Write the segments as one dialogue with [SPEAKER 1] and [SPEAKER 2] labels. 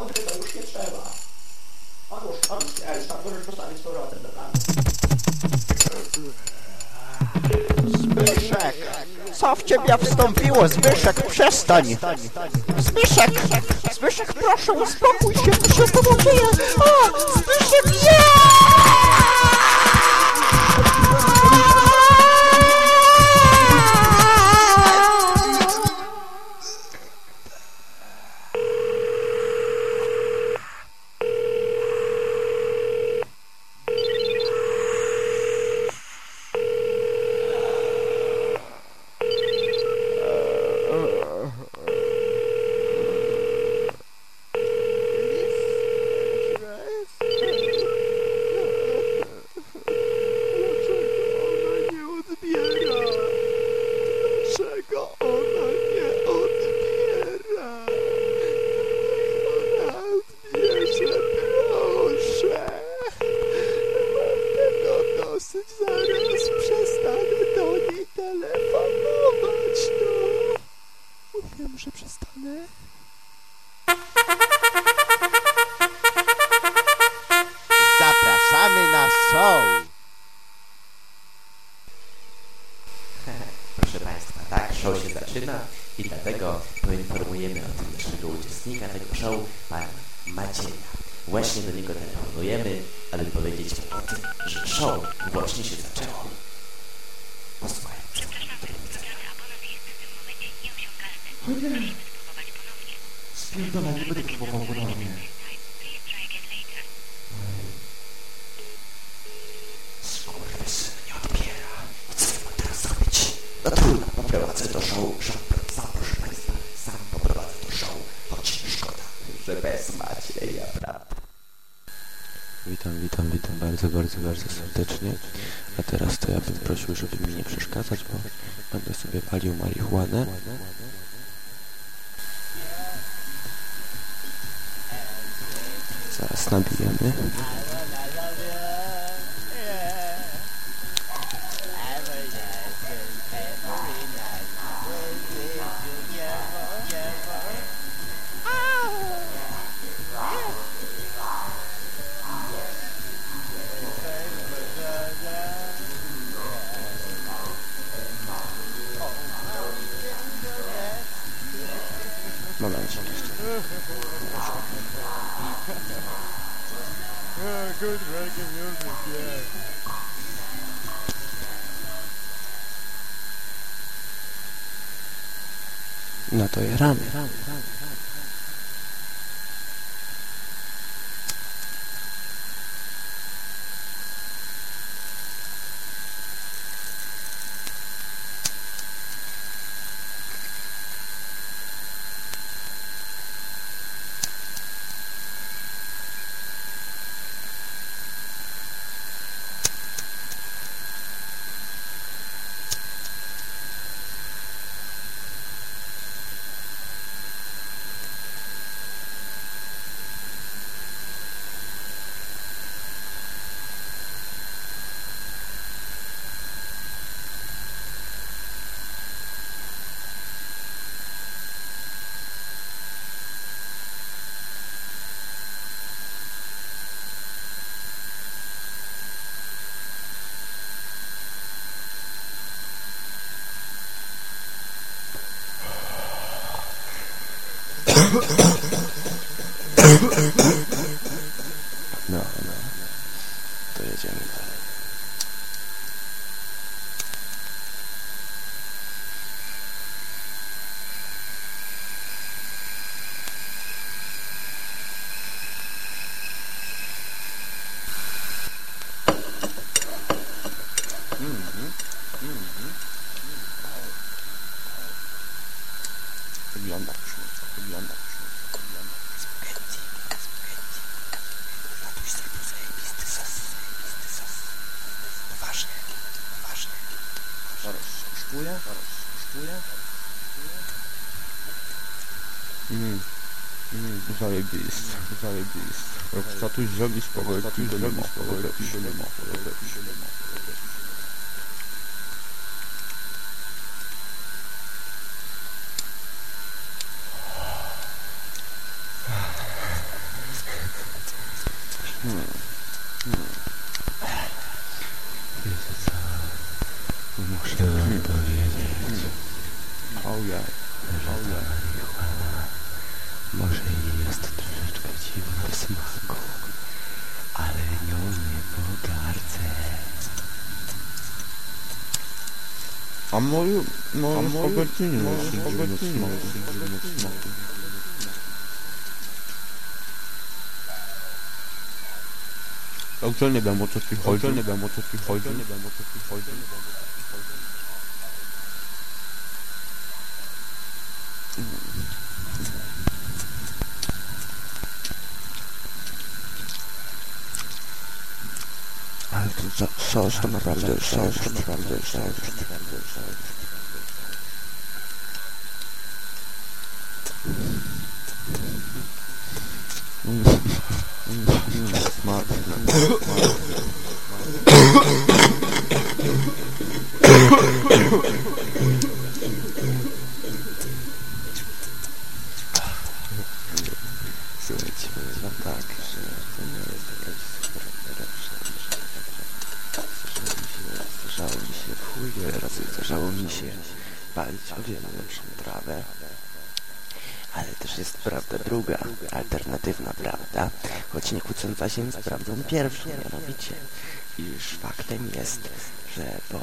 [SPEAKER 1] To już nie trzeba. Ja już tam możesz postawić z powrotem, dobra?
[SPEAKER 2] Zbyszek! Co w ciebie wstąpiło? Zbyszek, przestań! Zbyszek! Zbyszek, proszę, uspokój się, co się z tobą dzieje? O! Show
[SPEAKER 3] się zaczyna i dlatego poinformujemy o tym naszego uczestnika tego show, pana Macieja. Właśnie do niego telefonujemy, aby powiedzieć mu o tym, że show właśnie się zaczęło. Posłuchaj.
[SPEAKER 4] Spierdolę, nie będę próbował ponownie.
[SPEAKER 3] Skurwysyn nie odbiera. Co ja mam teraz zrobić? No trudno, poprowadzę to show. Szab- Sam, proszę Państwa, sam poprowadzę to show. Choć szkoda, że bez Macieja, prawda?
[SPEAKER 5] Witam, witam, witam bardzo, bardzo, bardzo serdecznie. A teraz to ja bym prosił, żeby mi nie przeszkadzać, bo będę sobie palił marihuanę. Zaraz nabijemy.
[SPEAKER 4] Music, yeah.
[SPEAKER 5] No to jaramy. No, no. To jedziemy dalej. Wygląda
[SPEAKER 2] Hum. Hum. J'arriviste, j'arriviste. Ça touche jamais, je parle plus de mort, plus
[SPEAKER 5] de mort, plus de mort. Hmm. ამოი ამოი აუჩონება მოცოცი ხოლჯონება მოცოცი ხოლჯონება მოცოცი ხოლჯონება Saustum around this, saustum around this, saustum around this, saustum around this. Mark, Mark, Mark. Druga, alternatywna prawda, choć nie kłócąca się z prawdą pierwszą, mianowicie, iż faktem jest, że po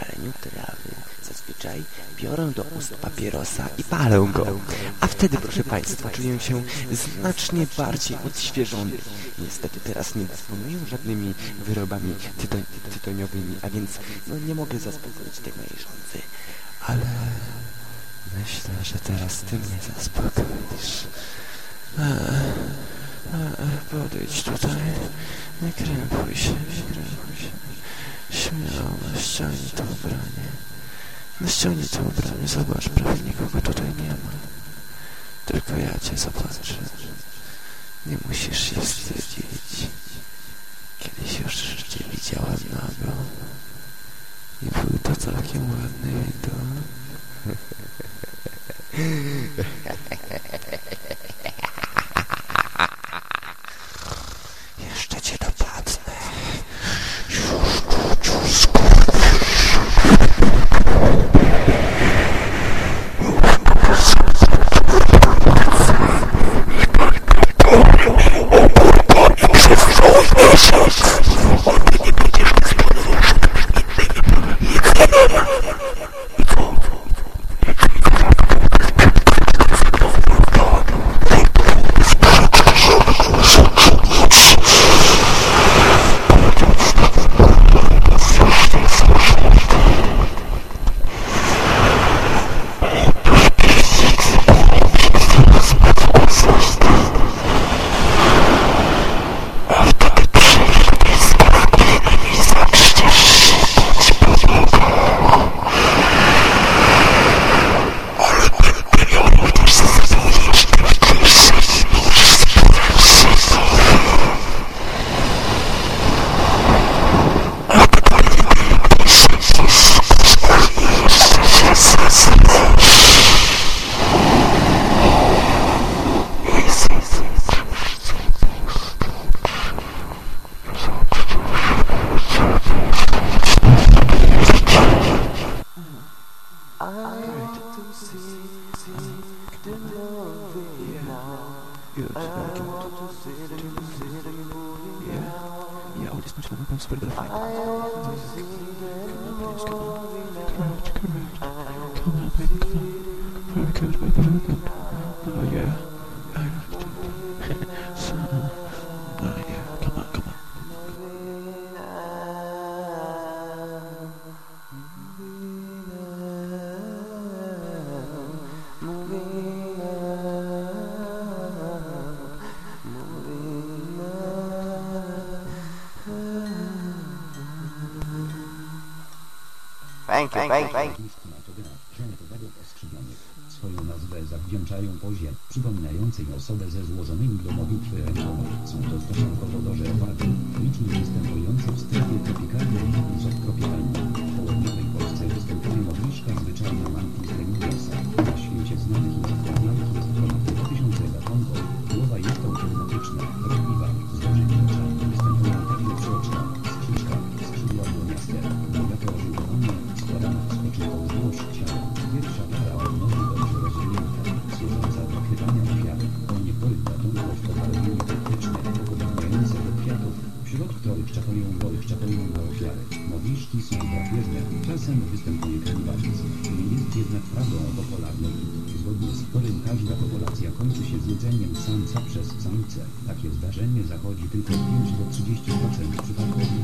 [SPEAKER 5] paleniu trawy zazwyczaj biorę do ust papierosa i palę go. A wtedy, proszę Państwa, czuję się znacznie bardziej odświeżony. Niestety teraz nie dysponuję żadnymi wyrobami tytoniowymi, a więc no, nie mogę zaspokoić tej mojej żądzy. Ale myślę, że teraz Ty mnie zaspokoisz. Podejdź tutaj. Nie krępuj się, nie krępuj się. Śmiało, ściągnij to ubranie. No ściągnij to ubranie, zobacz, prawie nikogo tutaj nie ma. Tylko ja cię zobaczę. Nie musisz się wstydzić. Let's put it in the mic. Come on, baby, come on. Forever by the
[SPEAKER 2] Thank you, you.
[SPEAKER 6] Swoją nazwę zawdzięczają pozie, przypominającej osobę ze złożonymi do rękoma. Są to stosunkowo duże owady, licznie występujące Takie zdarzenie zachodzi tylko w 5 do 30% przypadków